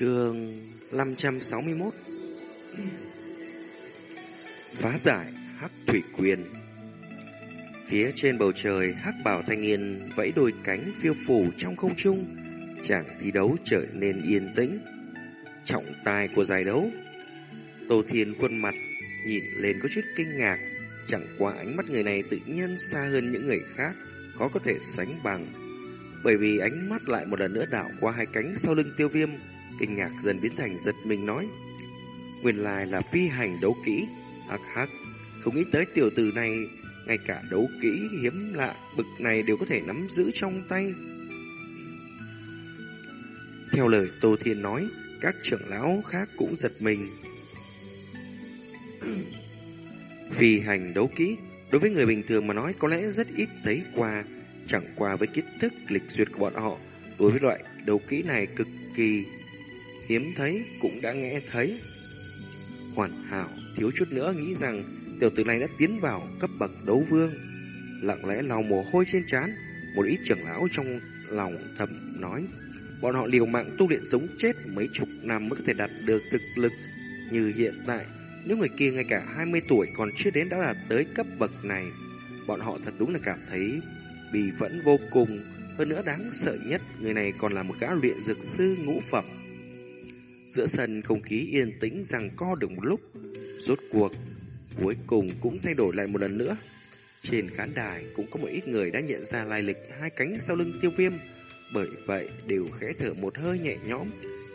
Chương 561 Phá giải Hắc Thủy Quyền. Phía trên bầu trời, hắc bảo thanh niên vẫy đôi cánh phiêu phủ trong không trung, chẳng thi đấu trở nên yên tĩnh. Trọng tài của giải đấu, Tô Thiên khuôn mặt nhìn lên có chút kinh ngạc, chẳng qua ánh mắt người này tự nhiên xa hơn những người khác, khó có thể sánh bằng. Bởi vì ánh mắt lại một lần nữa đảo qua hai cánh sau lưng tiêu viêm, kinh ngạc dần biến thành giật mình nói. Nguyên lai là phi hành đấu kỹ, hắc hắc, không nghĩ tới tiểu tử này, ngay cả đấu kỹ hiếm lạ bực này đều có thể nắm giữ trong tay. Theo lời Tô Thiên nói, các trưởng lão khác cũng giật mình. Phi hành đấu kỹ, đối với người bình thường mà nói có lẽ rất ít thấy qua, chẳng qua với kiến thức lịch duyệt của bọn họ, đối với loại đấu kỹ này cực kỳ hiếm thấy cũng đã nghe thấy. Hoàn hảo thiếu chút nữa nghĩ rằng tiểu tử này đã tiến vào cấp bậc đấu vương. Lặng lẽ lau mồ hôi trên trán, một ít trưởng lão trong lòng thầm nói, bọn họ liều mạng tu luyện sống chết mấy chục năm mới có thể đạt được thực lực như hiện tại. Nếu người kia ngay cả 20 tuổi còn chưa đến đã đạt tới cấp bậc này, bọn họ thật đúng là cảm thấy bì vẫn vô cùng. Hơn nữa đáng sợ nhất, người này còn là một gã luyện dược sư ngũ phẩm. Giữa sân không khí yên tĩnh rằng co được một lúc, rốt cuộc, cuối cùng cũng thay đổi lại một lần nữa. Trên khán đài cũng có một ít người đã nhận ra lai lịch hai cánh sau lưng tiêu viêm, bởi vậy đều khẽ thở một hơi nhẹ nhõm,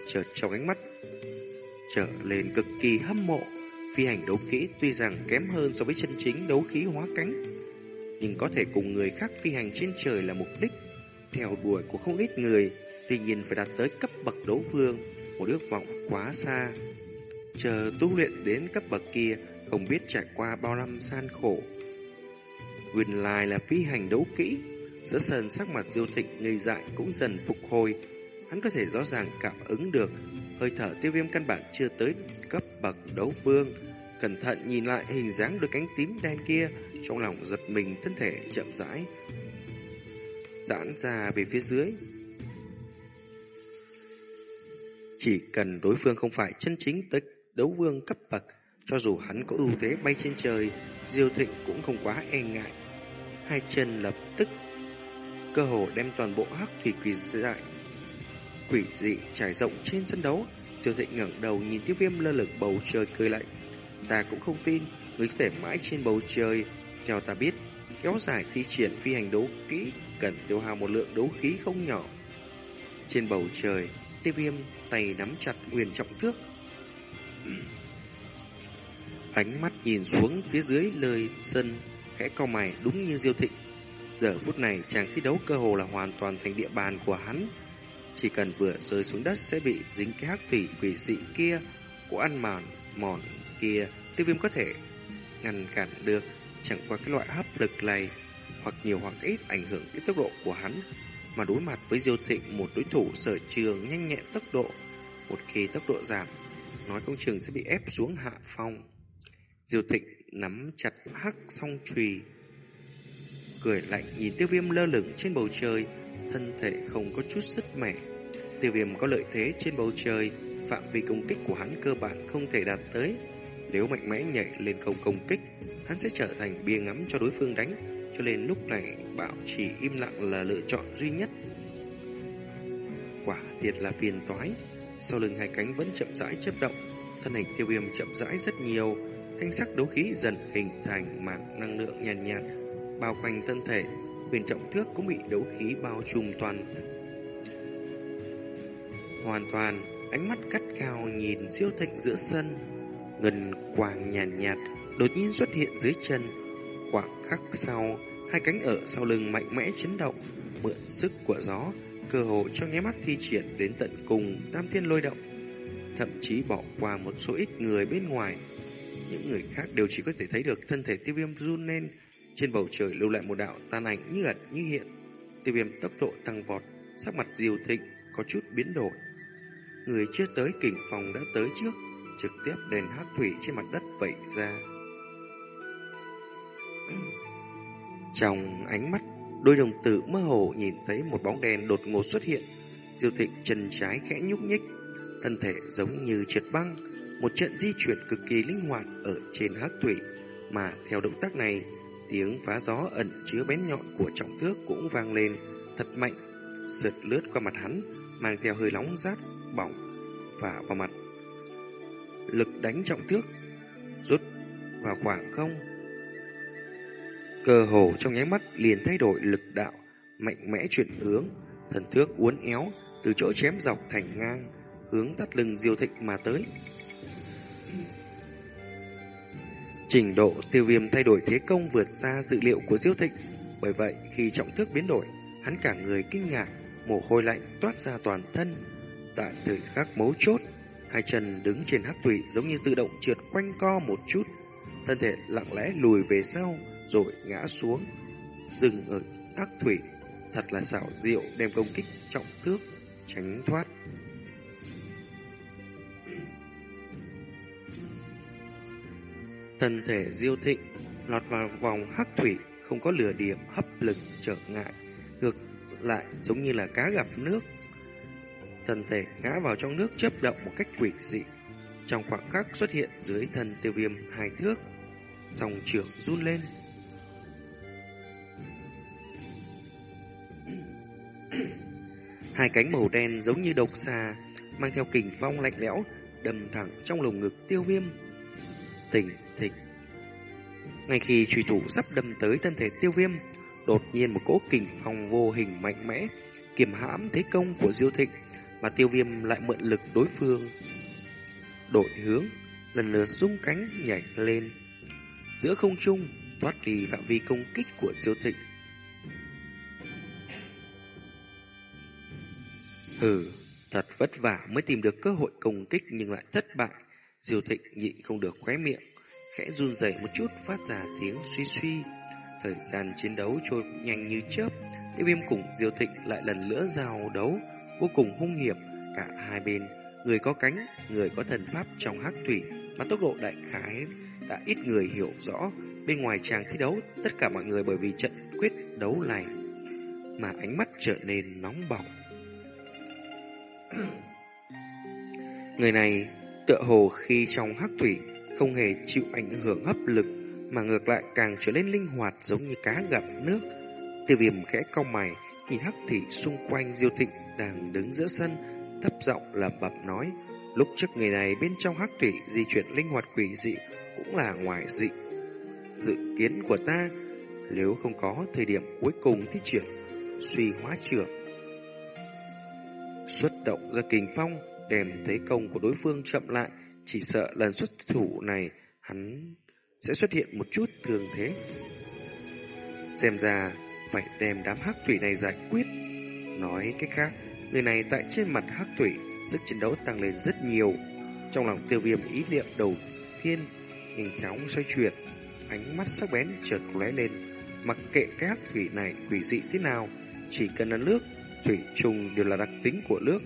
chợt trong ánh mắt trở lên cực kỳ hâm mộ. Phi hành đấu kỹ tuy rằng kém hơn so với chân chính đấu khí hóa cánh, nhưng có thể cùng người khác phi hành trên trời là mục đích. Theo đuổi của không ít người, tuy nhiên phải đạt tới cấp bậc đấu vương, một ước vọng quá xa. Chờ tu luyện đến cấp bậc kia, không biết trải qua bao năm gian khổ. Nguyên lai là phi hành đấu kỹ, giữa sân sắc mặt diêu thịnh ngây dại cũng dần phục hồi. Hắn có thể rõ ràng cảm ứng được, hơi thở tiêu viêm căn bản chưa tới cấp bậc đấu vương. Cẩn thận nhìn lại hình dáng đôi cánh tím đen kia, trong lòng giật mình thân thể chậm rãi. Giãn ra về phía dưới, Chỉ cần đối phương không phải chân chính tới đấu vương cấp bậc, cho dù hắn có ưu thế bay trên trời, Diêu Thịnh cũng không quá e ngại. Hai chân lập tức cơ hồ đem toàn bộ hắc thủy quỷ dại quỷ dị trải rộng trên sân đấu. Diêu Thịnh ngẩng đầu nhìn Tiêu Viêm lơ lửng bầu trời cười lạnh. Ta cũng không tin, người có thể mãi trên bầu trời. Theo ta biết, kéo dài thi triển phi hành đấu kỹ cần tiêu hao một lượng đấu khí không nhỏ. Trên bầu trời, Tiêu viêm tay nắm chặt quyền trọng thước. Ánh mắt nhìn xuống phía dưới lời sân, khẽ cau mày đúng như diêu thịnh. Giờ phút này chàng thi đấu cơ hồ là hoàn toàn thành địa bàn của hắn. Chỉ cần vừa rơi xuống đất sẽ bị dính cái hắc thủy quỷ dị kia, của ăn mòn, mòn kia, tiêu viêm có thể ngăn cản được. Chẳng qua cái loại hấp lực này, hoặc nhiều hoặc ít ảnh hưởng cái tốc độ của hắn mà đối mặt với Diêu Thịnh một đối thủ sở trường nhanh nhẹn tốc độ. Một khi tốc độ giảm, nói công trường sẽ bị ép xuống hạ phong. Diêu Thịnh nắm chặt hắc song chùy cười lạnh nhìn tiêu viêm lơ lửng trên bầu trời, thân thể không có chút sức mẻ. Tiêu viêm có lợi thế trên bầu trời, phạm vi công kích của hắn cơ bản không thể đạt tới. Nếu mạnh mẽ nhảy lên không công kích, hắn sẽ trở thành bia ngắm cho đối phương đánh, cho nên lúc này bảo chỉ im lặng là lựa chọn duy nhất. Quả thiệt là phiền toái. Sau lưng hai cánh vẫn chậm rãi chấp động, thân hình tiêu viêm chậm rãi rất nhiều, thanh sắc đấu khí dần hình thành mảng năng lượng nhàn nhạt, nhạt bao quanh thân thể. Huyền trọng thước cũng bị đấu khí bao trùm toàn. Hoàn toàn, ánh mắt cắt cao nhìn siêu thịnh giữa sân, ngân quàng nhàn nhạt, nhạt đột nhiên xuất hiện dưới chân Khoảng khắc sau, hai cánh ở sau lưng mạnh mẽ chấn động, mượn sức của gió, cơ hội cho nháy mắt thi triển đến tận cùng tam thiên lôi động. Thậm chí bỏ qua một số ít người bên ngoài, những người khác đều chỉ có thể thấy được thân thể tiêu viêm run lên, trên bầu trời lưu lại một đạo tan ảnh như ẩn như hiện. Tiêu viêm tốc độ tăng vọt, sắc mặt diều thịnh có chút biến đổi. Người chưa tới kình phòng đã tới trước, trực tiếp đèn hát thủy trên mặt đất vẩy ra. Trong ánh mắt, đôi đồng tử mơ hồ nhìn thấy một bóng đèn đột ngột xuất hiện. Diêu thịnh chân trái khẽ nhúc nhích, thân thể giống như trượt băng, một trận di chuyển cực kỳ linh hoạt ở trên hắc thủy, mà theo động tác này, tiếng phá gió ẩn chứa bén nhọn của trọng thước cũng vang lên thật mạnh, sượt lướt qua mặt hắn, mang theo hơi nóng rát bỏng và vào mặt. Lực đánh trọng thước rút vào khoảng không. Cơ hồ trong nháy mắt liền thay đổi lực đạo, mạnh mẽ chuyển hướng, thần thước uốn éo từ chỗ chém dọc thành ngang, hướng tắt lưng Diêu Thịnh mà tới. Trình độ tiêu viêm thay đổi thế công vượt xa dự liệu của Diêu Thịnh, bởi vậy khi trọng thước biến đổi, hắn cả người kinh ngạc, mồ hôi lạnh toát ra toàn thân. Tại thời khắc mấu chốt, hai chân đứng trên hắc thủy giống như tự động trượt quanh co một chút, thân thể lặng lẽ lùi về sau rồi ngã xuống, dừng ở hắc thủy, thật là xảo diệu đem công kích trọng thước tránh thoát. Thân thể diêu thịnh lọt vào vòng hắc thủy không có lửa điểm hấp lực trở ngại, ngược lại giống như là cá gặp nước. Thân thể ngã vào trong nước chấp động một cách quỷ dị. Trong khoảng khắc xuất hiện dưới thân tiêu viêm hai thước, dòng trưởng run lên. Hai cánh màu đen giống như độc xà, mang theo kình phong lạnh lẽo, đâm thẳng trong lồng ngực tiêu viêm. Tỉnh thịch. Ngay khi truy thủ sắp đâm tới thân thể tiêu viêm, đột nhiên một cỗ kình phong vô hình mạnh mẽ, kiềm hãm thế công của diêu thịnh, mà tiêu viêm lại mượn lực đối phương. Đổi hướng, lần lượt rung cánh nhảy lên. Giữa không trung, thoát đi phạm vi công kích của diêu thịnh. Hừ, thật vất vả mới tìm được cơ hội công kích nhưng lại thất bại. Diêu thịnh nhịn không được khóe miệng, khẽ run rẩy một chút phát ra tiếng suy suy. Thời gian chiến đấu trôi nhanh như chớp, tiêu viêm cùng Diêu thịnh lại lần nữa giao đấu, vô cùng hung hiểm. Cả hai bên, người có cánh, người có thần pháp trong hắc thủy, mà tốc độ đại khái đã ít người hiểu rõ. Bên ngoài chàng thi đấu, tất cả mọi người bởi vì trận quyết đấu này mà ánh mắt trở nên nóng bỏng. Người này tựa hồ khi trong hắc thủy không hề chịu ảnh hưởng hấp lực mà ngược lại càng trở nên linh hoạt giống như cá gặp nước. Tiêu viêm khẽ cau mày, nhìn hắc thủy xung quanh Diêu Thịnh đang đứng giữa sân, thấp giọng lẩm bẩm nói, lúc trước người này bên trong hắc thủy di chuyển linh hoạt quỷ dị cũng là ngoài dị. Dự kiến của ta, nếu không có thời điểm cuối cùng thi triển suy hóa trưởng xuất động ra kình phong, đem thế công của đối phương chậm lại, chỉ sợ lần xuất thủ này hắn sẽ xuất hiện một chút thường thế. Xem ra phải đem đám hắc thủy này giải quyết. Nói cách khác, người này tại trên mặt hắc thủy, sức chiến đấu tăng lên rất nhiều. Trong lòng tiêu viêm ý niệm đầu tiên, nhanh chóng xoay chuyển, ánh mắt sắc bén chợt lóe lên. Mặc kệ cái hắc thủy này quỷ dị thế nào, chỉ cần là nước thủy trùng đều là đặc tính của nước,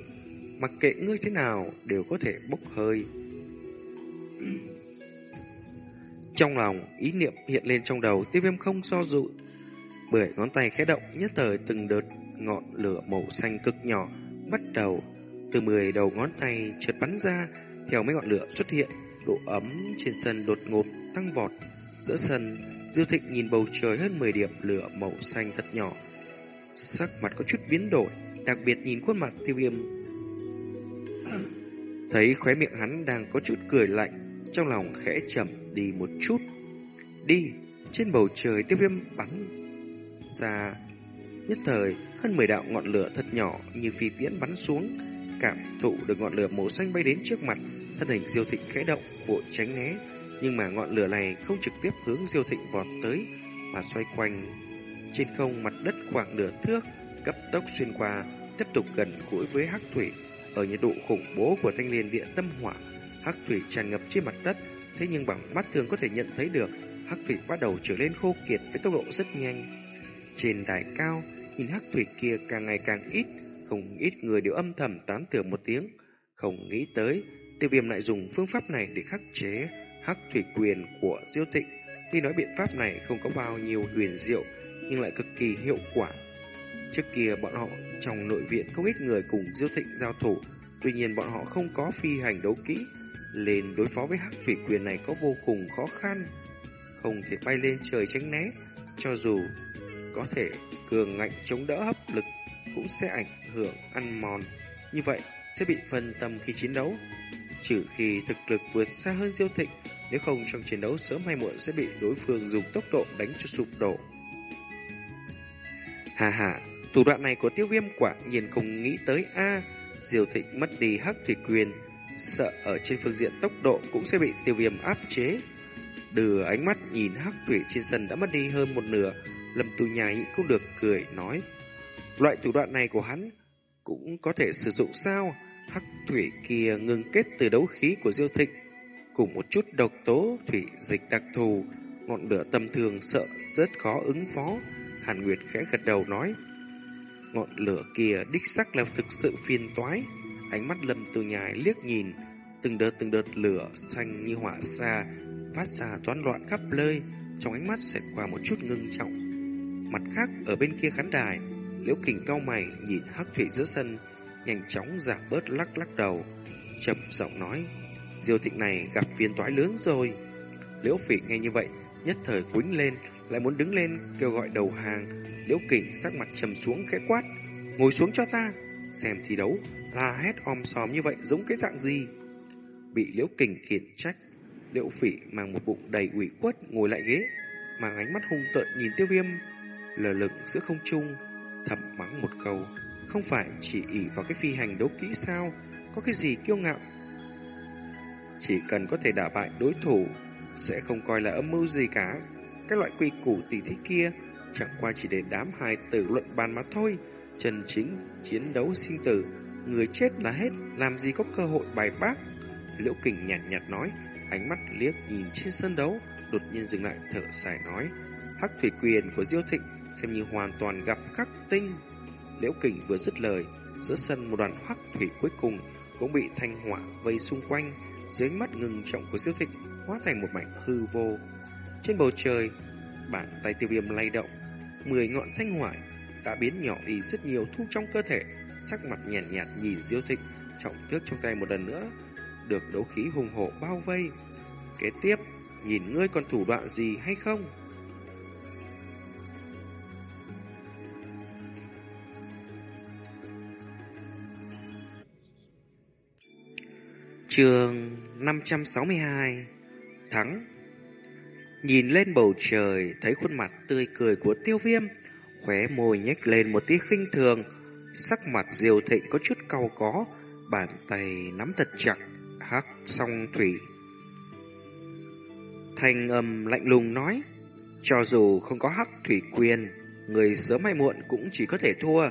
mặc kệ ngươi thế nào đều có thể bốc hơi. Trong lòng, ý niệm hiện lên trong đầu, tiêu viêm không so dụ. Bởi ngón tay khẽ động, nhất thời từng đợt ngọn lửa màu xanh cực nhỏ bắt đầu. Từ 10 đầu ngón tay chợt bắn ra, theo mấy ngọn lửa xuất hiện, độ ấm trên sân đột ngột tăng vọt. Giữa sân, Diêu Thịnh nhìn bầu trời hơn 10 điểm lửa màu xanh thật nhỏ, sắc mặt có chút biến đổi, đặc biệt nhìn khuôn mặt tiêu viêm. Thấy khóe miệng hắn đang có chút cười lạnh, trong lòng khẽ chậm đi một chút. Đi, trên bầu trời tiêu viêm bắn ra. Nhất thời, hơn 10 đạo ngọn lửa thật nhỏ như phi tiễn bắn xuống, cảm thụ được ngọn lửa màu xanh bay đến trước mặt, thân hình diêu thịnh khẽ động, vội tránh né. Nhưng mà ngọn lửa này không trực tiếp hướng diêu thịnh vọt tới, mà xoay quanh trên không mặt đất khoảng nửa thước, cấp tốc xuyên qua, tiếp tục gần gũi với hắc thủy. Ở nhiệt độ khủng bố của thanh liên địa tâm hỏa, hắc thủy tràn ngập trên mặt đất, thế nhưng bằng mắt thường có thể nhận thấy được, hắc thủy bắt đầu trở lên khô kiệt với tốc độ rất nhanh. Trên đài cao, nhìn hắc thủy kia càng ngày càng ít, không ít người đều âm thầm tán thưởng một tiếng, không nghĩ tới tiêu viêm lại dùng phương pháp này để khắc chế hắc thủy quyền của diêu thịnh. Tuy nói biện pháp này không có bao nhiêu huyền diệu, nhưng lại cực kỳ hiệu quả. Trước kia bọn họ trong nội viện không ít người cùng Diêu Thịnh giao thủ, Tuy nhiên bọn họ không có phi hành đấu kỹ, lên đối phó với hắc thủy quyền này có vô cùng khó khăn. Không thể bay lên trời tránh né, cho dù có thể cường ngạnh chống đỡ hấp lực cũng sẽ ảnh hưởng ăn mòn. Như vậy sẽ bị phân tâm khi chiến đấu. Trừ khi thực lực vượt xa hơn diêu thịnh, nếu không trong chiến đấu sớm hay muộn sẽ bị đối phương dùng tốc độ đánh cho sụp đổ. Hà hà, thủ đoạn này của tiêu viêm quả nhiên không nghĩ tới a Diêu thịnh mất đi hắc thủy quyền, sợ ở trên phương diện tốc độ cũng sẽ bị tiêu viêm áp chế. Đưa ánh mắt nhìn hắc thủy trên sân đã mất đi hơn một nửa, lâm tu nhà nhị không được cười nói. Loại thủ đoạn này của hắn cũng có thể sử dụng sao? Hắc thủy kia ngừng kết từ đấu khí của diêu thịnh, cùng một chút độc tố thủy dịch đặc thù, ngọn lửa tầm thường sợ rất khó ứng phó. Hàn Nguyệt khẽ gật đầu nói, ngọn lửa kia đích sắc là thực sự phiền toái. Ánh mắt lâm từ nhài liếc nhìn, từng đợt từng đợt lửa xanh như hỏa xa, phát ra toán loạn khắp nơi, trong ánh mắt xẹt qua một chút ngưng trọng. Mặt khác, ở bên kia khán đài, Liễu Kình cao mày nhìn Hắc Thủy giữa sân, nhanh chóng giảm bớt lắc lắc đầu, chậm giọng nói: "Diêu Thịnh này gặp phiền toái lớn rồi." Liễu Phỉ nghe như vậy, nhất thời quýnh lên, lại muốn đứng lên kêu gọi đầu hàng. Liễu Kình sắc mặt trầm xuống khẽ quát: "Ngồi xuống cho ta." Xem thi đấu là hét om sòm như vậy giống cái dạng gì? Bị Liễu Kình khiển trách, Liễu Phỉ mang một bụng đầy ủy khuất ngồi lại ghế, mang ánh mắt hung tợn nhìn Tiêu Viêm lờ lửng giữa không trung, thầm mắng một câu, không phải chỉ ỷ vào cái phi hành đấu kỹ sao, có cái gì kiêu ngạo. Chỉ cần có thể đả bại đối thủ, sẽ không coi là âm mưu gì cả. Cái loại quy củ tỷ thí kia chẳng qua chỉ để đám hài tử luận bàn mà thôi. Trần chính chiến đấu sinh tử, người chết là hết, làm gì có cơ hội bài bác. Liễu Kình nhạt nhạt nói, ánh mắt liếc nhìn trên sân đấu, đột nhiên dừng lại thở dài nói, hắc thủy quyền của Diêu Thịnh xem như hoàn toàn gặp khắc tinh. Liễu Kình vừa dứt lời, giữa sân một đoàn hắc thủy cuối cùng cũng bị thanh hỏa vây xung quanh, dưới mắt ngừng trọng của Diêu Thịnh hóa thành một mảnh hư vô. Trên bầu trời, bàn tay tiêu viêm lay động, mười ngọn thanh hoại đã biến nhỏ đi rất nhiều thu trong cơ thể, sắc mặt nhàn nhạt, nhạt nhìn Diêu Thịnh, trọng thước trong tay một lần nữa, được đấu khí hùng hổ bao vây. Kế tiếp, nhìn ngươi còn thủ đoạn gì hay không? Trường 562 Thắng Nhìn lên bầu trời, Thấy khuôn mặt tươi cười của tiêu viêm, Khóe môi nhếch lên một tí khinh thường, Sắc mặt diều thịnh có chút cau có, Bàn tay nắm thật chặt Hắc song thủy. Thanh âm lạnh lùng nói, Cho dù không có hắc thủy quyền, Người sớm hay muộn cũng chỉ có thể thua.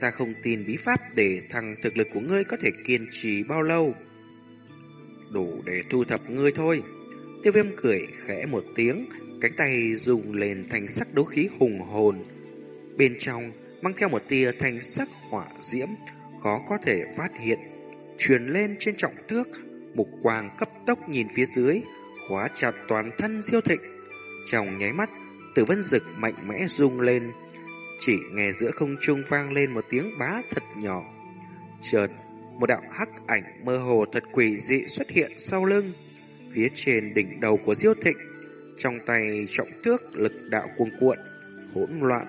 Ta không tin bí pháp để thằng thực lực của ngươi có thể kiên trì bao lâu. Đủ để thu thập ngươi thôi. Tiêu viêm cười khẽ một tiếng, cánh tay dùng lên thành sắc đấu khí hùng hồn. Bên trong mang theo một tia thanh sắc hỏa diễm, khó có thể phát hiện. Truyền lên trên trọng thước, mục quang cấp tốc nhìn phía dưới, khóa chặt toàn thân diêu thịnh. Trong nháy mắt, tử vân rực mạnh mẽ rung lên, chỉ nghe giữa không trung vang lên một tiếng bá thật nhỏ. Chợt một đạo hắc ảnh mơ hồ thật quỷ dị xuất hiện sau lưng, phía trên đỉnh đầu của Diêu Thịnh, trong tay trọng thước lực đạo cuồng cuộn, hỗn loạn,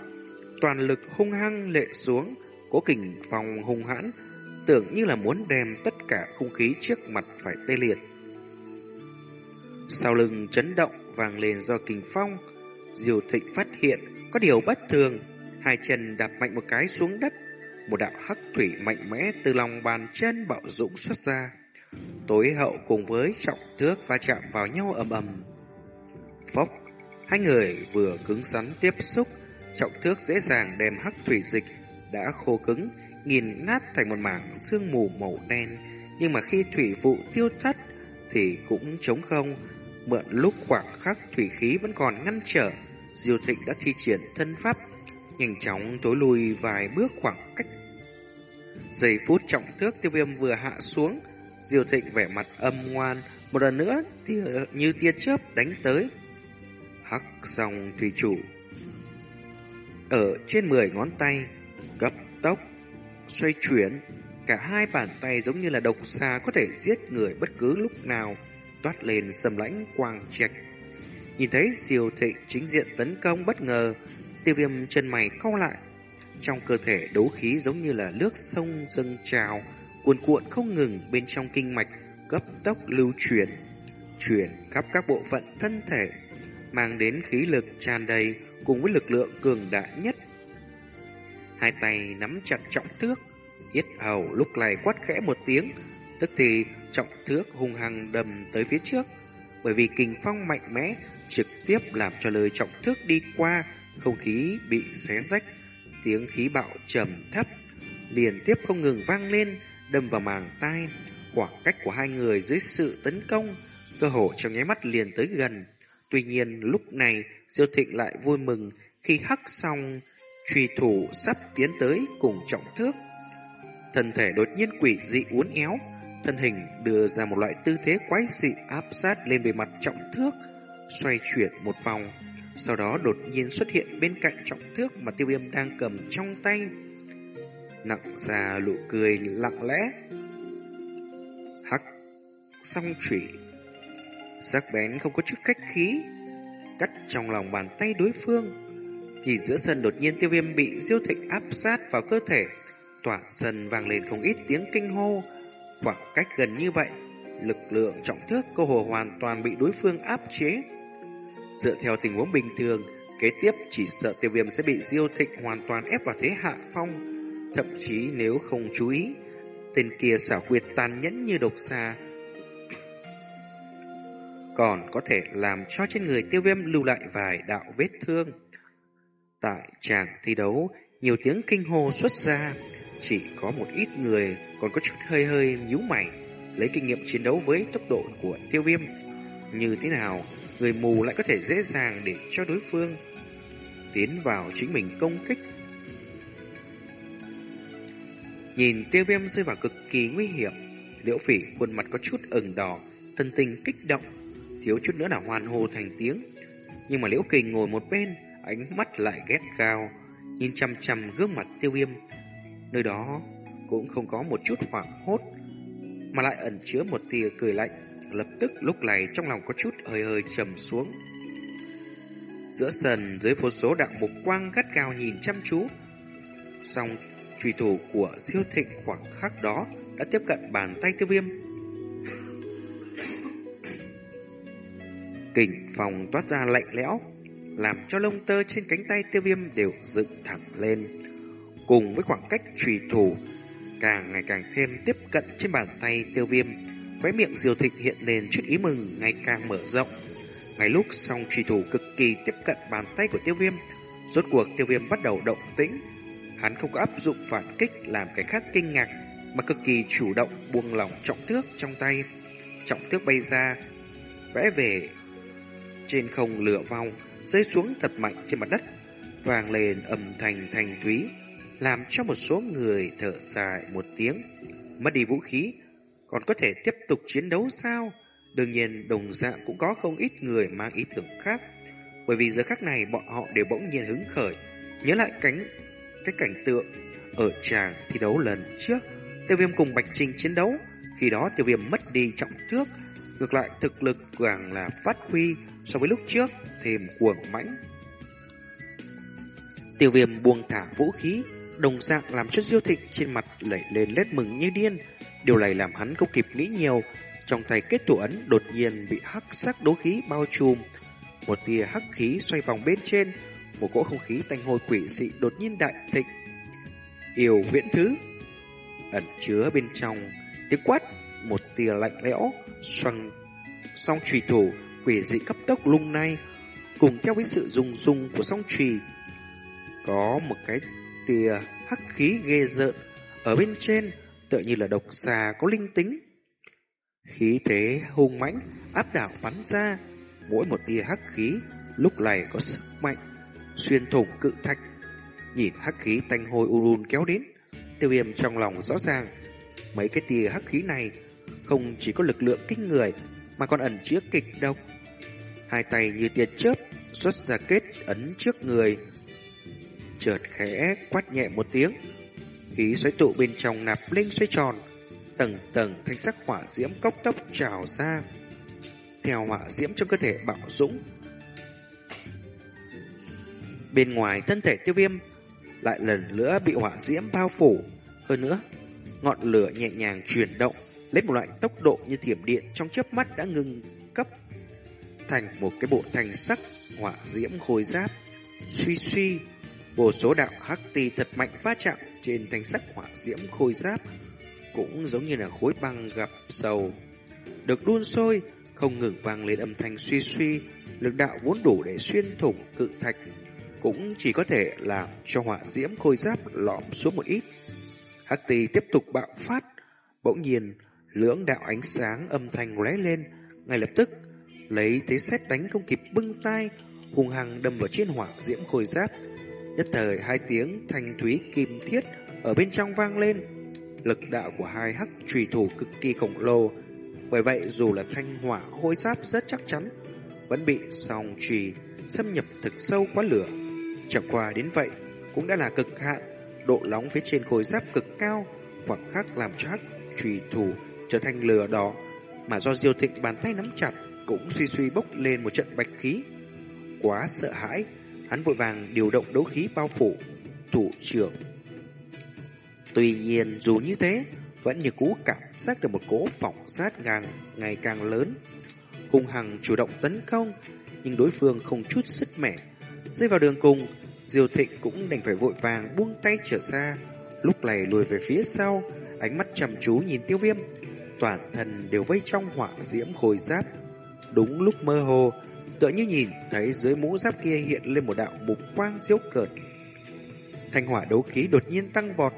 toàn lực hung hăng lệ xuống, cố kình phòng hung hãn, tưởng như là muốn đem tất cả không khí trước mặt phải tê liệt. Sau lưng chấn động vang lên do kình phong, Diêu Thịnh phát hiện có điều bất thường, hai chân đạp mạnh một cái xuống đất, một đạo hắc thủy mạnh mẽ từ lòng bàn chân bạo dũng xuất ra. Tối hậu cùng với trọng thước va chạm vào nhau ầm ầm. Phốc, hai người vừa cứng rắn tiếp xúc, trọng thước dễ dàng đem hắc thủy dịch đã khô cứng, nghiền nát thành một mảng sương mù màu đen. Nhưng mà khi thủy vụ tiêu thất thì cũng trống không, mượn lúc khoảng khắc thủy khí vẫn còn ngăn trở, Diêu Thịnh đã thi triển thân pháp nhanh chóng tối lùi vài bước khoảng cách. Giây phút trọng thước tiêu viêm vừa hạ xuống, Diêu Thịnh vẻ mặt âm ngoan, một lần nữa tia, như tia chớp đánh tới. Hắc dòng thủy chủ. Ở trên mười ngón tay, gấp tốc, xoay chuyển, Cả hai bàn tay giống như là độc xà có thể giết người bất cứ lúc nào, toát lên sầm lãnh quang trạch. Nhìn thấy siêu thịnh chính diện tấn công bất ngờ, tiêu viêm chân mày cau lại. Trong cơ thể đấu khí giống như là nước sông dâng trào, cuồn cuộn không ngừng bên trong kinh mạch, cấp tốc lưu chuyển, chuyển khắp các bộ phận thân thể, mang đến khí lực tràn đầy cùng với lực lượng cường đại nhất. Hai tay nắm chặt trọng thước, yết hầu lúc này quát khẽ một tiếng, tức thì trọng thước hung hăng đầm tới phía trước, bởi vì kình phong mạnh mẽ trực tiếp làm cho lời trọng thước đi qua, không khí bị xé rách, tiếng khí bạo trầm thấp, liền tiếp không ngừng vang lên, đâm vào màng tai. Khoảng cách của hai người dưới sự tấn công, cơ hồ trong nháy mắt liền tới gần. Tuy nhiên lúc này Diêu Thịnh lại vui mừng khi hắc xong truy thủ sắp tiến tới cùng trọng thước. Thân thể đột nhiên quỷ dị uốn éo, thân hình đưa ra một loại tư thế quái dị áp sát lên bề mặt trọng thước, xoay chuyển một vòng, sau đó đột nhiên xuất hiện bên cạnh trọng thước mà tiêu viêm đang cầm trong tay. Nặng ra nụ cười lặng lẽ. Hắc song trụy sắc bén không có chút cách khí, cắt trong lòng bàn tay đối phương. Nhìn giữa sân đột nhiên tiêu viêm bị diêu thịnh áp sát vào cơ thể, tỏa sân vang lên không ít tiếng kinh hô. Khoảng cách gần như vậy, lực lượng trọng thước cơ hồ hoàn toàn bị đối phương áp chế. Dựa theo tình huống bình thường, kế tiếp chỉ sợ tiêu viêm sẽ bị diêu thịnh hoàn toàn ép vào thế hạ phong. Thậm chí nếu không chú ý, tên kia xảo quyệt tàn nhẫn như độc xa. còn có thể làm cho trên người tiêu viêm lưu lại vài đạo vết thương. Tại tràng thi đấu, nhiều tiếng kinh hô xuất ra, chỉ có một ít người còn có chút hơi hơi nhíu mày, lấy kinh nghiệm chiến đấu với tốc độ của tiêu viêm. Như thế nào, người mù lại có thể dễ dàng để cho đối phương tiến vào chính mình công kích. Nhìn tiêu viêm rơi vào cực kỳ nguy hiểm, liễu phỉ khuôn mặt có chút ửng đỏ, thân tình kích động, thiếu chút nữa là hoan hô thành tiếng. Nhưng mà liễu kình ngồi một bên, ánh mắt lại ghét cao, nhìn chăm chăm gương mặt tiêu viêm. Nơi đó cũng không có một chút hoảng hốt, mà lại ẩn chứa một tia cười lạnh. Lập tức lúc này trong lòng có chút hơi hơi trầm xuống. Giữa sân dưới phố số đạo mục quang gắt cao nhìn chăm chú. Xong truy thủ của siêu thịnh khoảng khắc đó đã tiếp cận bàn tay tiêu viêm. Kình phòng toát ra lạnh lẽo, làm cho lông tơ trên cánh tay tiêu viêm đều dựng thẳng lên. Cùng với khoảng cách trùy thủ, càng ngày càng thêm tiếp cận trên bàn tay tiêu viêm, khóe miệng diều thịnh hiện lên chút ý mừng ngày càng mở rộng. Ngay lúc song trùy thủ cực kỳ tiếp cận bàn tay của tiêu viêm, rốt cuộc tiêu viêm bắt đầu động tĩnh. Hắn không có áp dụng phản kích làm cái khác kinh ngạc, mà cực kỳ chủ động buông lỏng trọng thước trong tay. Trọng thước bay ra, vẽ về trên không lửa vòng, rơi xuống thật mạnh trên mặt đất, vàng lên âm thanh thanh thúy, làm cho một số người thở dài một tiếng. Mất đi vũ khí, còn có thể tiếp tục chiến đấu sao? Đương nhiên, đồng dạng cũng có không ít người mang ý tưởng khác. Bởi vì giờ khắc này bọn họ đều bỗng nhiên hứng khởi, nhớ lại cánh cái cảnh tượng ở tràng thi đấu lần trước. Tiêu viêm cùng Bạch Trình chiến đấu, khi đó tiêu viêm mất đi trọng trước, ngược lại thực lực càng là phát huy so với lúc trước thêm cuồng mãnh. Tiêu viêm buông thả vũ khí, đồng dạng làm cho diêu thịnh trên mặt lẩy lên lét mừng như điên. Điều này làm hắn không kịp nghĩ nhiều, trong tay kết thủ ấn đột nhiên bị hắc sắc đố khí bao trùm. Một tia hắc khí xoay vòng bên trên, một cỗ không khí tanh hôi quỷ dị đột nhiên đại thịnh. Yêu viễn thứ, ẩn chứa bên trong, tiếng quát, một tia lạnh lẽo, xoăng song trùy thủ quỷ dị cấp tốc lung nay, cùng theo với sự rung rung của song trùy Có một cái tia hắc khí ghê rợn ở bên trên, tựa như là độc xà có linh tính. Khí thế hung mãnh áp đảo bắn ra, mỗi một tia hắc khí lúc này có sức mạnh xuyên thủng cự thạch. Nhìn hắc khí tanh hôi urun kéo đến, tiêu viêm trong lòng rõ ràng, mấy cái tia hắc khí này không chỉ có lực lượng kinh người mà còn ẩn chứa kịch độc. Hai tay như tia chớp xuất ra kết ấn trước người. Chợt khẽ quát nhẹ một tiếng, khí xoáy tụ bên trong nạp lên xoay tròn, tầng tầng thanh sắc hỏa diễm cốc tốc trào ra. Theo hỏa diễm trong cơ thể bạo dũng, bên ngoài thân thể tiêu viêm lại lần nữa bị hỏa diễm bao phủ. Hơn nữa, ngọn lửa nhẹ nhàng chuyển động, lấy một loại tốc độ như thiểm điện trong chớp mắt đã ngừng cấp thành một cái bộ thành sắc hỏa diễm khôi giáp. Suy suy, vô số đạo hắc ti thật mạnh va chạm trên thành sắc hỏa diễm khôi giáp, cũng giống như là khối băng gặp sầu. Được đun sôi, không ngừng vang lên âm thanh suy suy, lực đạo vốn đủ để xuyên thủng cự thạch, cũng chỉ có thể làm cho hỏa diễm khôi giáp lõm xuống một ít. Hắc tì tiếp tục bạo phát, bỗng nhiên lưỡng đạo ánh sáng âm thanh lóe lên, ngay lập tức lấy thế xét đánh không kịp bưng tay, hùng hăng đâm vào trên hỏa diễm khôi giáp. Nhất thời hai tiếng thanh thúy kim thiết ở bên trong vang lên, lực đạo của hai hắc trùy thủ cực kỳ khổng lồ. Bởi vậy dù là thanh hỏa khôi giáp rất chắc chắn, vẫn bị song trùy xâm nhập thực sâu quá lửa. Chẳng qua đến vậy cũng đã là cực hạn, độ nóng phía trên khối giáp cực cao, khoảng khắc làm cho hắc trùy thủ trở thành lửa đỏ, mà do Diêu Thịnh bàn tay nắm chặt cũng suy suy bốc lên một trận bạch khí. Quá sợ hãi, hắn vội vàng điều động đấu khí bao phủ thủ trưởng. Tuy nhiên dù như thế, vẫn như cú cảm giác được một cỗ phỏng sát ngang ngày càng lớn. Hùng hằng chủ động tấn công, nhưng đối phương không chút sức mẻ. Rơi vào đường cùng, Diêu Thịnh cũng đành phải vội vàng buông tay trở ra, lúc này lùi về phía sau, ánh mắt chăm chú nhìn tiêu viêm, toàn thân đều vây trong hỏa diễm khôi giáp. Đúng lúc mơ hồ, tựa như nhìn thấy dưới mũ giáp kia hiện lên một đạo mục quang chiếu cợt. Thanh hỏa đấu khí đột nhiên tăng vọt,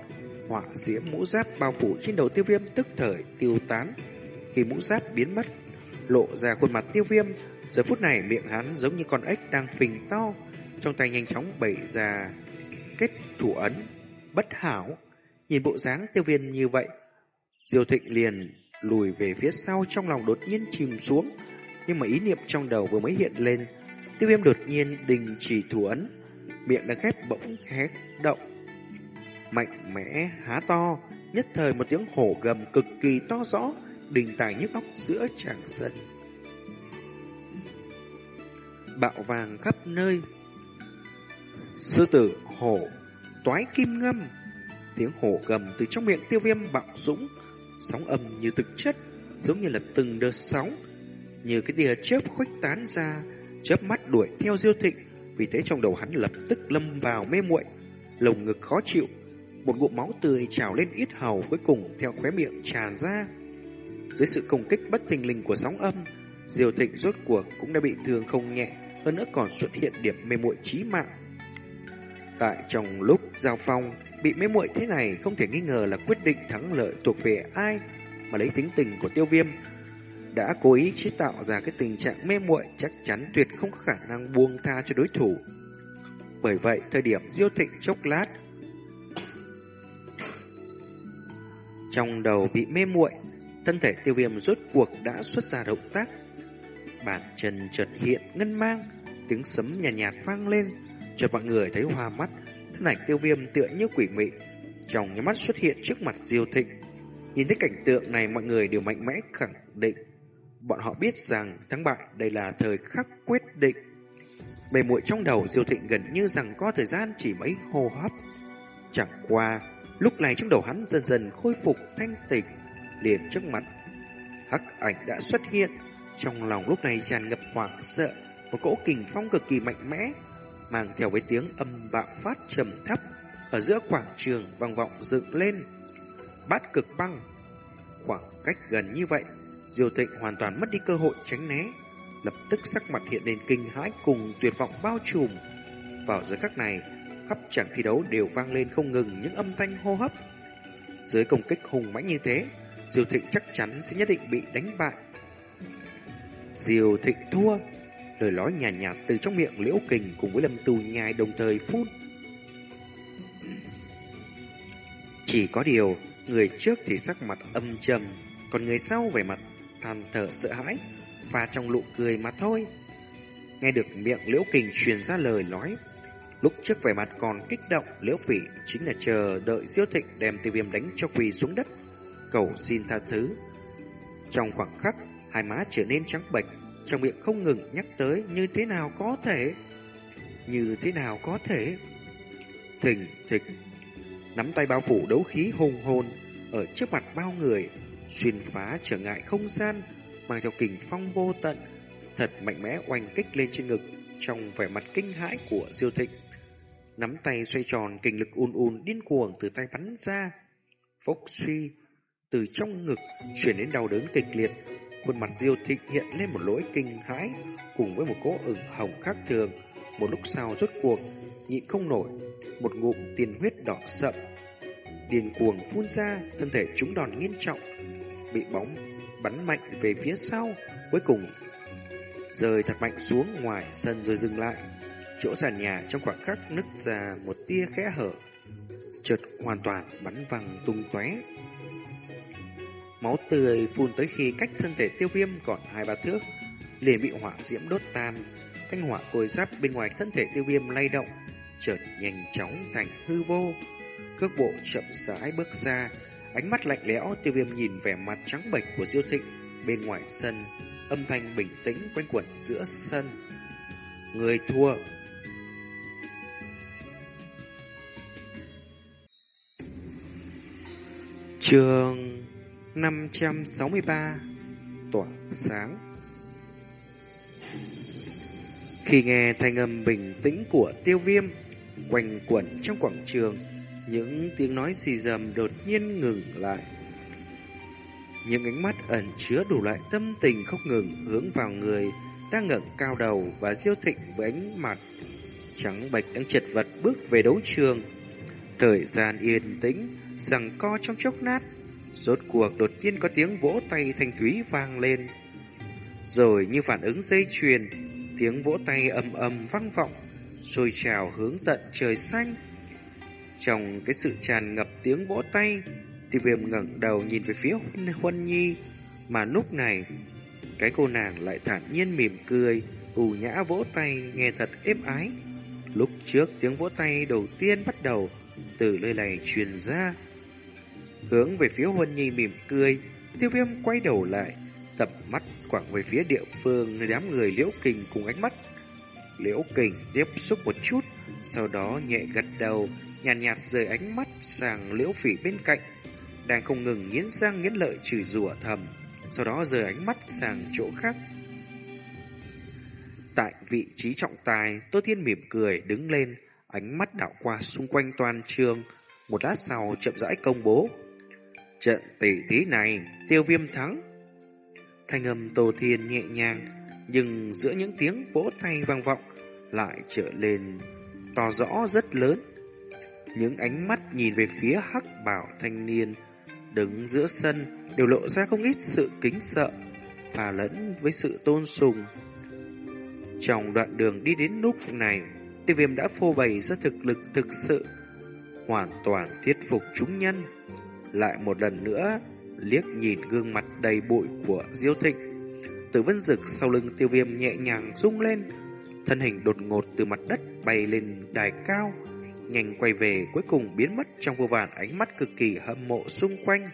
hỏa diễm mũ giáp bao phủ trên đầu tiêu viêm tức thời tiêu tán. Khi mũ giáp biến mất, lộ ra khuôn mặt tiêu viêm, giờ phút này miệng hắn giống như con ếch đang phình to, trong tay nhanh chóng bày ra kết thủ ấn, bất hảo. Nhìn bộ dáng tiêu viêm như vậy, Diêu Thịnh liền lùi về phía sau trong lòng đột nhiên chìm xuống. Nhưng mà ý niệm trong đầu vừa mới hiện lên, tiêu viêm đột nhiên đình chỉ thủ ấn, miệng đang khép bỗng hé động. Mạnh mẽ, há to, nhất thời một tiếng hổ gầm cực kỳ to rõ, đình tài nhức óc giữa tràng sân. Bạo vàng khắp nơi. Sư tử, hổ, toái kim ngâm. Tiếng hổ gầm từ trong miệng tiêu viêm bạo dũng, sóng âm như thực chất, giống như là từng đợt sóng, như cái tia chớp khuếch tán ra, chớp mắt đuổi theo Diêu Thịnh, vì thế trong đầu hắn lập tức lâm vào mê muội, lồng ngực khó chịu, một ngụm máu tươi trào lên ít hầu cuối cùng theo khóe miệng tràn ra. Dưới sự công kích bất thình lình của sóng âm, Diêu Thịnh rốt cuộc cũng đã bị thương không nhẹ, hơn nữa còn xuất hiện điểm mê muội chí mạng. Tại trong lúc giao phong, bị mê muội thế này không thể nghi ngờ là quyết định thắng lợi thuộc về ai, mà lấy tính tình của tiêu viêm đã cố ý chế tạo ra cái tình trạng mê muội chắc chắn tuyệt không có khả năng buông tha cho đối thủ. Bởi vậy, thời điểm diêu thịnh chốc lát, trong đầu bị mê muội, thân thể tiêu viêm rốt cuộc đã xuất ra động tác. Bàn chân chợt hiện ngân mang, tiếng sấm nhạt, nhạt vang lên, chợt mọi người thấy hoa mắt, thân ảnh tiêu viêm tựa như quỷ mị, trong nháy mắt xuất hiện trước mặt diêu thịnh. Nhìn thấy cảnh tượng này mọi người đều mạnh mẽ khẳng định Bọn họ biết rằng thắng bại đây là thời khắc quyết định. Bề muội trong đầu Diêu Thịnh gần như rằng có thời gian chỉ mấy hô hấp. Chẳng qua, lúc này trong đầu hắn dần dần khôi phục thanh tịnh, liền trước mặt. Hắc ảnh đã xuất hiện, trong lòng lúc này tràn ngập hoảng sợ, một cỗ kình phong cực kỳ mạnh mẽ, mang theo với tiếng âm bạo phát trầm thấp, ở giữa quảng trường vang vọng dựng lên. Bát cực băng, khoảng cách gần như vậy Diêu Tịnh hoàn toàn mất đi cơ hội tránh né, lập tức sắc mặt hiện lên kinh hãi cùng tuyệt vọng bao trùm. Vào giờ khắc này, khắp chẳng thi đấu đều vang lên không ngừng những âm thanh hô hấp. Dưới công kích hùng mãnh như thế, Diêu Thịnh chắc chắn sẽ nhất định bị đánh bại. Diêu Thịnh thua, lời nói nhàn nhạt, nhạt từ trong miệng Liễu Kình cùng với Lâm Tu nhai đồng thời phun. Chỉ có điều, người trước thì sắc mặt âm trầm, còn người sau vẻ mặt than thở sợ hãi và trong nụ cười mà thôi. Nghe được miệng Liễu Kình truyền ra lời nói, Lúc trước vẻ mặt còn kích động, Liễu Phỉ chính là chờ đợi Diêu Thịnh đem tiêu viêm đánh cho quỳ xuống đất, cầu xin tha thứ. Trong khoảng khắc, hai má trở nên trắng bệch, trong miệng không ngừng nhắc tới như thế nào có thể, như thế nào có thể. Thình thịch, nắm tay bao phủ đấu khí hùng hồn ở trước mặt bao người, xuyên phá trở ngại không gian, mang theo kình phong vô tận, thật mạnh mẽ oanh kích lên trên ngực trong vẻ mặt kinh hãi của Diêu Thịnh. Nắm tay xoay tròn kình lực un un điên cuồng từ tay bắn ra. Phốc suy, từ trong ngực chuyển đến đau đớn kịch liệt. Khuôn mặt Diêu Thịnh hiện lên một lỗi kinh hãi cùng với một cỗ ửng hồng khác thường. Một lúc sau rốt cuộc, nhịn không nổi, một ngụm tiền huyết đỏ sậm. Điền cuồng phun ra, thân thể chúng đòn nghiêm trọng, bị bóng bắn mạnh về phía sau, cuối cùng rơi thật mạnh xuống ngoài sân rồi dừng lại. Chỗ sàn nhà trong khoảng khắc nứt ra một tia khẽ hở, chợt hoàn toàn bắn văng tung tóe. Máu tươi phun tới khi cách thân thể tiêu viêm còn hai ba thước, liền bị hỏa diễm đốt tan. Thanh hỏa côi giáp bên ngoài thân thể tiêu viêm lay động, chợt nhanh chóng thành hư vô. Cước bộ chậm rãi bước ra, ánh mắt lạnh lẽo tiêu viêm nhìn vẻ mặt trắng bệch của diêu thịnh bên ngoài sân, âm thanh bình tĩnh quanh quẩn giữa sân. Người thua. Trường 563 Tỏa sáng. Khi nghe thanh âm bình tĩnh của tiêu viêm, Quanh quẩn trong quảng trường, Những tiếng nói xì dầm đột nhiên ngừng lại. Những ánh mắt ẩn chứa đủ loại tâm tình không ngừng hướng vào người, Đang ngẩng cao đầu và diêu thịnh với ánh mặt Trắng bạch đang chật vật bước về đấu trường. Thời gian yên tĩnh, Rằng co trong chốc nát Rốt cuộc đột nhiên có tiếng vỗ tay thanh thúy vang lên. Rồi như phản ứng dây chuyền, tiếng vỗ tay ầm ầm vang vọng, rồi trào hướng tận trời xanh. Trong cái sự tràn ngập tiếng vỗ tay, thì viêm ngẩng đầu nhìn về phía Huân, Huân Nhi, mà lúc này, cái cô nàng lại thản nhiên mỉm cười, ù nhã vỗ tay nghe thật êm ái. Lúc trước tiếng vỗ tay đầu tiên bắt đầu từ nơi này truyền ra, hướng về phía Huân Nhi mỉm cười, tiêu viêm quay đầu lại, tập mắt quẳng về phía địa phương nơi đám người liễu kình cùng ánh mắt. Liễu kình tiếp xúc một chút, sau đó nhẹ gật đầu, nhàn nhạt, nhạt rời ánh mắt sang liễu phỉ bên cạnh, đang không ngừng nghiến răng nghiến lợi chửi rủa thầm, sau đó rời ánh mắt sang chỗ khác. Tại vị trí trọng tài, Tô Thiên mỉm cười đứng lên, ánh mắt đảo qua xung quanh toàn trường, một lát sau chậm rãi công bố Trận tỷ thí này, tiêu viêm thắng. Thanh âm Tô Thiên nhẹ nhàng, nhưng giữa những tiếng vỗ tay vang vọng lại trở lên to rõ rất lớn. Những ánh mắt nhìn về phía hắc bảo thanh niên đứng giữa sân đều lộ ra không ít sự kính sợ và lẫn với sự tôn sùng. Trong đoạn đường đi đến lúc này, tiêu viêm đã phô bày ra thực lực thực sự, hoàn toàn thuyết phục chúng nhân lại một lần nữa liếc nhìn gương mặt đầy bụi của Diêu Thịnh. Tử Vân Dực sau lưng Tiêu Viêm nhẹ nhàng rung lên, thân hình đột ngột từ mặt đất bay lên đài cao, nhanh quay về cuối cùng biến mất trong vô vàn ánh mắt cực kỳ hâm mộ xung quanh.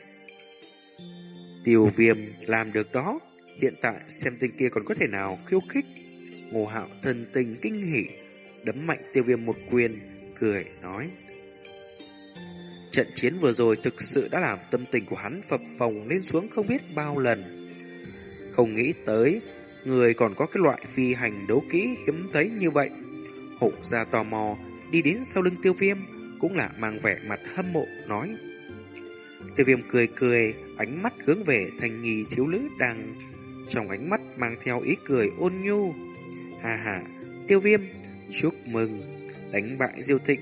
Tiêu Viêm làm được đó, hiện tại xem tên kia còn có thể nào khiêu khích. Ngô Hạo thân tình kinh hỉ, đấm mạnh Tiêu Viêm một quyền, cười nói: Trận chiến vừa rồi thực sự đã làm tâm tình của hắn phập phồng lên xuống không biết bao lần. Không nghĩ tới, người còn có cái loại phi hành đấu kỹ hiếm thấy như vậy. Hổ ra tò mò, đi đến sau lưng tiêu viêm, cũng là mang vẻ mặt hâm mộ, nói. Tiêu viêm cười cười, ánh mắt hướng về thành nghi thiếu nữ đang trong ánh mắt mang theo ý cười ôn nhu. Hà hà, tiêu viêm, chúc mừng, đánh bại diêu thịnh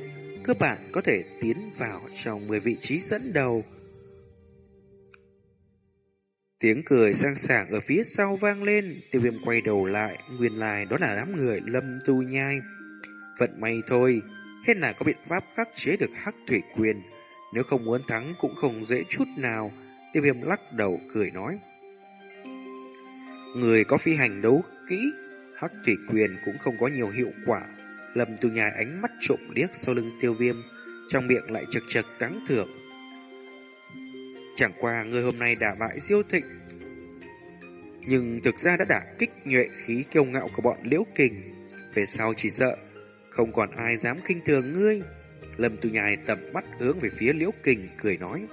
cơ bản có thể tiến vào trong 10 vị trí dẫn đầu. Tiếng cười sang sảng ở phía sau vang lên, tiêu viêm quay đầu lại, nguyên lai đó là đám người lâm tu nhai. Vận may thôi, hết là có biện pháp khắc chế được hắc thủy quyền, nếu không muốn thắng cũng không dễ chút nào, tiêu viêm lắc đầu cười nói. Người có phi hành đấu kỹ, hắc thủy quyền cũng không có nhiều hiệu quả, Lâm Tu Nhai ánh mắt trộm liếc sau lưng tiêu viêm, trong miệng lại chật chật tán thưởng. Chẳng qua người hôm nay đã bại diêu thịnh, nhưng thực ra đã đả kích nhuệ khí kiêu ngạo của bọn liễu kình. Về sau chỉ sợ, không còn ai dám khinh thường ngươi. Lâm Tu Nhai tầm mắt hướng về phía liễu kình, cười nói.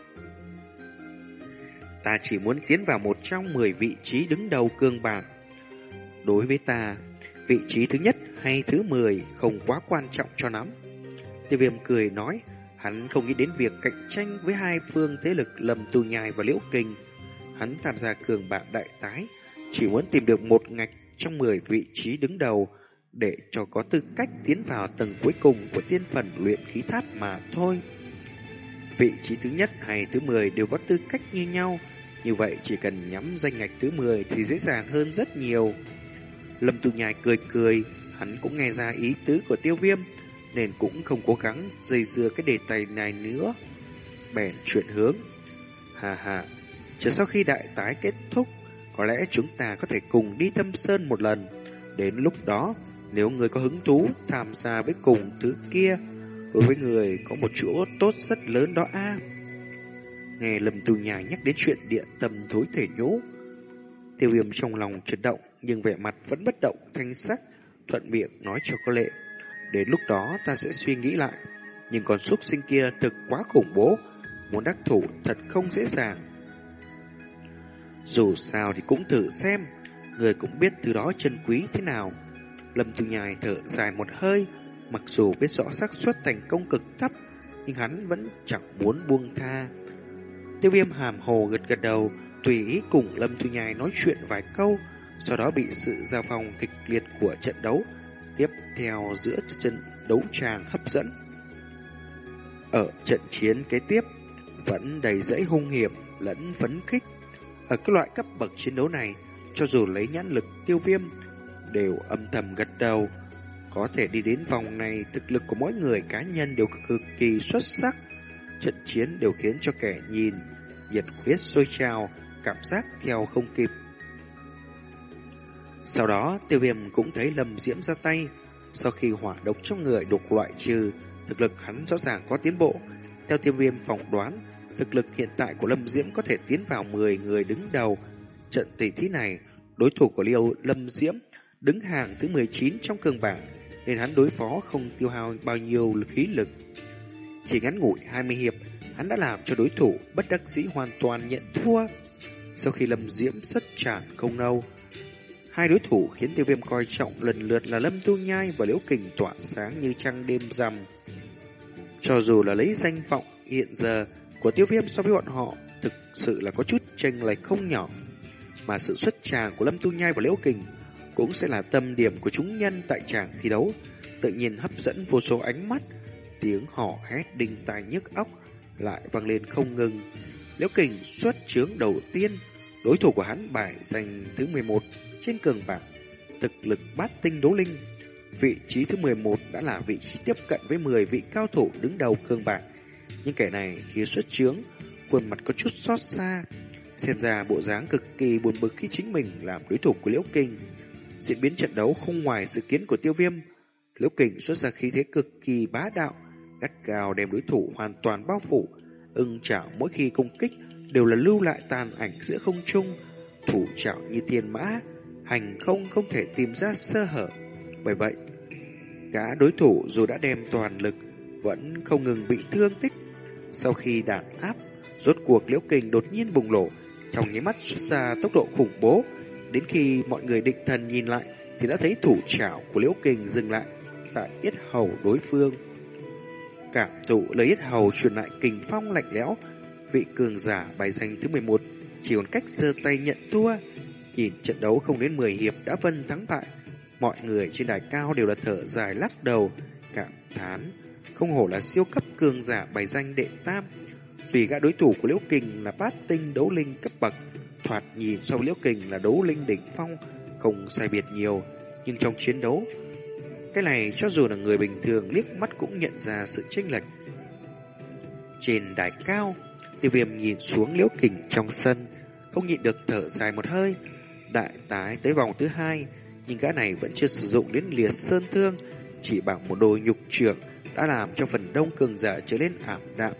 Ta chỉ muốn tiến vào một trong mười vị trí đứng đầu cương bảng. Đối với ta, vị trí thứ nhất hay thứ mười không quá quan trọng cho lắm. Tiêu viêm cười nói, hắn không nghĩ đến việc cạnh tranh với hai phương thế lực lầm tu nhai và liễu kinh. Hắn tham gia cường bạo đại tái, chỉ muốn tìm được một ngạch trong mười vị trí đứng đầu để cho có tư cách tiến vào tầng cuối cùng của tiên phần luyện khí tháp mà thôi. Vị trí thứ nhất hay thứ mười đều có tư cách như nhau, như vậy chỉ cần nhắm danh ngạch thứ 10 thì dễ dàng hơn rất nhiều. Lâm Tu Nhai cười cười, hắn cũng nghe ra ý tứ của tiêu viêm, nên cũng không cố gắng dây dưa cái đề tài này nữa. Bèn chuyển hướng. Hà hà, chờ sau khi đại tái kết thúc, có lẽ chúng ta có thể cùng đi thâm sơn một lần. Đến lúc đó, nếu người có hứng thú tham gia với cùng thứ kia, đối với người có một chỗ tốt rất lớn đó a. Nghe Lâm Tu Nhai nhắc đến chuyện địa tâm thối thể nhũ, tiêu viêm trong lòng chấn động nhưng vẻ mặt vẫn bất động thanh sắc, thuận miệng nói cho có lệ. Đến lúc đó ta sẽ suy nghĩ lại, nhưng con súc sinh kia thực quá khủng bố, muốn đắc thủ thật không dễ dàng. Dù sao thì cũng thử xem, người cũng biết từ đó chân quý thế nào. Lâm Tu nhài thở dài một hơi, mặc dù biết rõ xác suất thành công cực thấp, nhưng hắn vẫn chẳng muốn buông tha. Tiêu viêm hàm hồ gật gật đầu, tùy ý cùng Lâm Thu Nhai nói chuyện vài câu, sau đó bị sự giao phong kịch liệt của trận đấu tiếp theo giữa trận đấu tràng hấp dẫn. Ở trận chiến kế tiếp, vẫn đầy dẫy hung hiểm lẫn phấn khích. Ở các loại cấp bậc chiến đấu này, cho dù lấy nhãn lực tiêu viêm, đều âm thầm gật đầu. Có thể đi đến vòng này, thực lực của mỗi người cá nhân đều cực kỳ xuất sắc. Trận chiến đều khiến cho kẻ nhìn nhiệt huyết sôi trào, cảm giác theo không kịp. Sau đó, tiêu viêm cũng thấy Lâm Diễm ra tay. Sau khi hỏa độc trong người đục loại trừ, thực lực hắn rõ ràng có tiến bộ. Theo tiêu viêm phỏng đoán, thực lực hiện tại của Lâm Diễm có thể tiến vào 10 người đứng đầu. Trận tỷ thí này, đối thủ của Liêu Lâm Diễm đứng hàng thứ 19 trong cường bảng, nên hắn đối phó không tiêu hao bao nhiêu khí lực. Chỉ ngắn ngủi 20 hiệp, hắn đã làm cho đối thủ bất đắc dĩ hoàn toàn nhận thua. Sau khi Lâm Diễm rất tràn không nâu, hai đối thủ khiến tiêu viêm coi trọng lần lượt là Lâm Tu Nhai và Liễu Kình tỏa sáng như trăng đêm rằm. Cho dù là lấy danh vọng hiện giờ của tiêu viêm so với bọn họ, thực sự là có chút chênh lệch không nhỏ. Mà sự xuất tràng của Lâm Tu Nhai và Liễu Kình cũng sẽ là tâm điểm của chúng nhân tại tràng thi đấu, tự nhiên hấp dẫn vô số ánh mắt, tiếng họ hét đinh tai nhức óc lại vang lên không ngừng. Liễu Kình xuất chướng đầu tiên, đối thủ của hắn bài giành thứ 11 trên cường bảng, thực lực bát tinh đấu linh. Vị trí thứ 11 đã là vị trí tiếp cận với 10 vị cao thủ đứng đầu cường bảng. Nhưng kẻ này khi xuất chướng, khuôn mặt có chút xót xa. Xem ra bộ dáng cực kỳ buồn bực khi chính mình làm đối thủ của Liễu Kình. Diễn biến trận đấu không ngoài dự kiến của tiêu viêm. Liễu Kình xuất ra khí thế cực kỳ bá đạo, gắt gào đem đối thủ hoàn toàn bao phủ. Ưng chảo mỗi khi công kích đều là lưu lại tàn ảnh giữa không trung, thủ chảo như thiên mã, hành không không thể tìm ra sơ hở. Bởi vậy, cả đối thủ dù đã đem toàn lực vẫn không ngừng bị thương tích. Sau khi đàn áp, rốt cuộc liễu kình đột nhiên bùng nổ, trong nháy mắt xuất ra tốc độ khủng bố. Đến khi mọi người định thần nhìn lại, thì đã thấy thủ chảo của liễu kình dừng lại tại yết hầu đối phương. Cảm thụ lấy yết hầu truyền lại kình phong lạnh lẽo, vị cường giả bài danh thứ 11 chỉ còn cách giơ tay nhận thua. Nhìn trận đấu không đến 10 hiệp đã phân thắng bại, mọi người trên đài cao đều là thở dài lắc đầu, cảm thán, không hổ là siêu cấp cường giả bài danh đệ tam. Tùy gã đối thủ của Liễu Kình là bát tinh đấu linh cấp bậc, thoạt nhìn so với Liễu Kình là đấu linh đỉnh phong, không sai biệt nhiều, nhưng trong chiến đấu, cái này cho dù là người bình thường liếc mắt cũng nhận ra sự chênh lệch. Trên đài cao, tiêu viêm nhìn xuống Liễu Kình trong sân, không nhịn được thở dài một hơi. Đại tái tới vòng thứ hai, nhưng gã này vẫn chưa sử dụng đến liệt sơn thương, chỉ bằng một đôi nhục trưởng đã làm cho phần đông cường giả trở lên ảm đạm.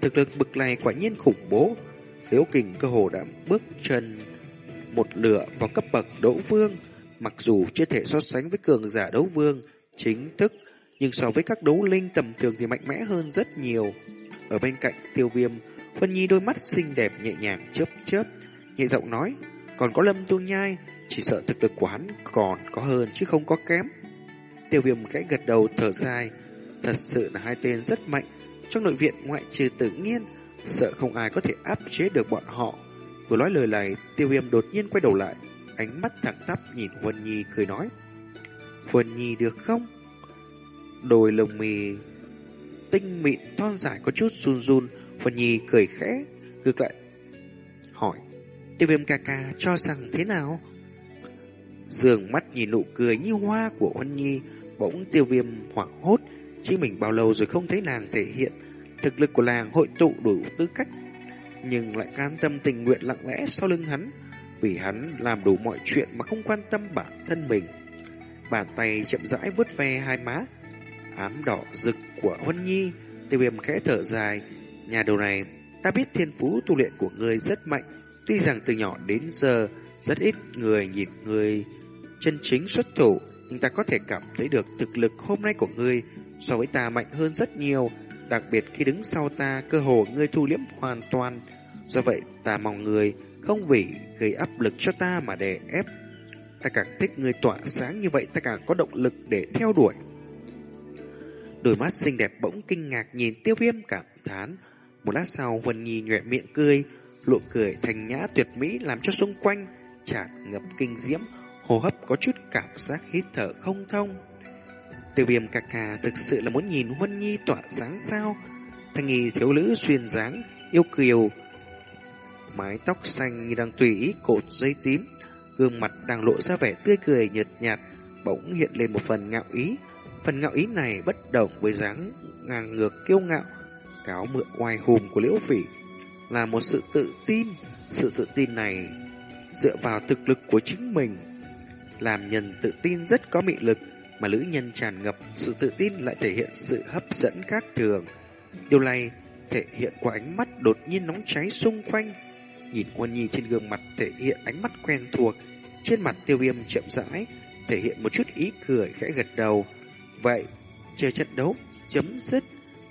Thực lực bực này quả nhiên khủng bố. Liễu kình cơ hồ đã bước chân một lửa vào cấp bậc đấu vương. Mặc dù chưa thể so sánh với cường giả đấu vương chính thức, nhưng so với các đấu linh tầm thường thì mạnh mẽ hơn rất nhiều. Ở bên cạnh tiêu viêm, Huân Nhi đôi mắt xinh đẹp nhẹ nhàng chớp chớp, nhẹ giọng nói, còn có lâm tu nhai, chỉ sợ thực lực của hắn còn có hơn chứ không có kém. Tiêu viêm khẽ gật đầu thở dài, thật sự là hai tên rất mạnh, trong nội viện ngoại trừ tự nhiên, sợ không ai có thể áp chế được bọn họ. Vừa nói lời này, tiêu viêm đột nhiên quay đầu lại, ánh mắt thẳng tắp nhìn Huân Nhi cười nói. Huân Nhi được không? Đôi lông mì tinh mịn thon dài có chút run run, Phần Nhi cười khẽ, ngược lại hỏi, tiêu viêm ca ca cho rằng thế nào? Dường mắt nhìn nụ cười như hoa của Huân Nhi, bỗng tiêu viêm hoảng hốt, chỉ mình bao lâu rồi không thấy nàng thể hiện thực lực của làng hội tụ đủ tư cách, nhưng lại can tâm tình nguyện lặng lẽ sau lưng hắn, vì hắn làm đủ mọi chuyện mà không quan tâm bản thân mình. Bàn tay chậm rãi vuốt ve hai má, ám đỏ rực của Huân Nhi, tiêu viêm khẽ thở dài, nhà đầu này, ta biết thiên phú tu luyện của ngươi rất mạnh, tuy rằng từ nhỏ đến giờ rất ít người nhìn người chân chính xuất thủ, nhưng ta có thể cảm thấy được thực lực hôm nay của ngươi so với ta mạnh hơn rất nhiều, đặc biệt khi đứng sau ta cơ hồ ngươi thu liễm hoàn toàn. Do vậy, ta mong người không vì gây áp lực cho ta mà đè ép. Ta càng thích người tỏa sáng như vậy, ta càng có động lực để theo đuổi. Đôi mắt xinh đẹp bỗng kinh ngạc nhìn tiêu viêm cảm thán. Một lát sau, Huân Nhi nhuệ miệng cười, lộ cười thành nhã tuyệt mỹ làm cho xung quanh tràn ngập kinh diễm, hô hấp có chút cảm giác hít thở không thông. Tiêu viêm cà cà thực sự là muốn nhìn Huân Nhi tỏa sáng sao? Thanh nghi thiếu nữ xuyên dáng, yêu kiều, mái tóc xanh như đang tùy ý cột dây tím, gương mặt đang lộ ra vẻ tươi cười nhợt nhạt, bỗng hiện lên một phần ngạo ý. Phần ngạo ý này bất đồng với dáng ngang ngược kiêu ngạo, cáo mượn oai hùng của liễu phỉ, là một sự tự tin. Sự tự tin này dựa vào thực lực của chính mình. Làm nhân tự tin rất có mị lực, mà nữ nhân tràn ngập sự tự tin lại thể hiện sự hấp dẫn khác thường. Điều này thể hiện qua ánh mắt đột nhiên nóng cháy xung quanh. Nhìn Quân Nhi trên gương mặt thể hiện ánh mắt quen thuộc, trên mặt tiêu viêm chậm rãi, thể hiện một chút ý cười khẽ gật đầu. Vậy, chờ trận đấu chấm dứt,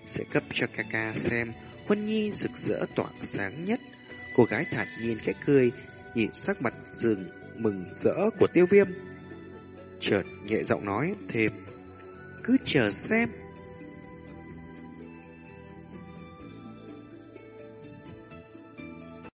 sẽ cấp cho ca ca xem Huân Nhi rực rỡ tỏa sáng nhất. Cô gái thản nhiên khẽ cười, nhìn sắc mặt rừng mừng rỡ của tiêu viêm. Chợt nhẹ giọng nói thêm, cứ chờ xem.